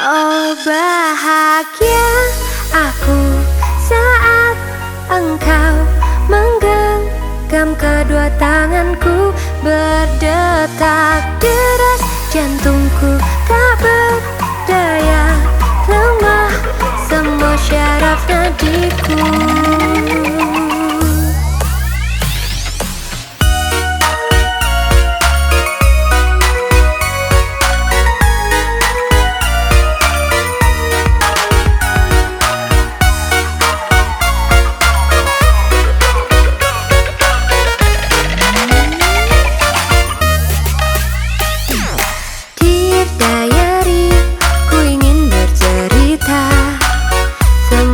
Oh bahagia aku saat engkau menggenggam kedua tanganku Berdetak deras jantungku.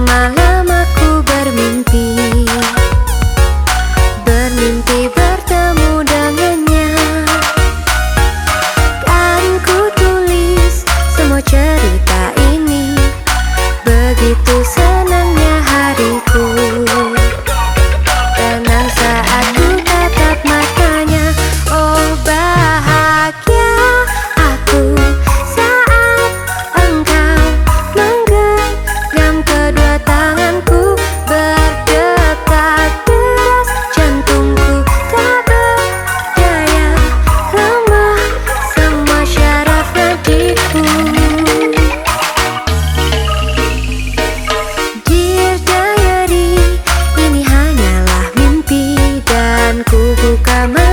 my man.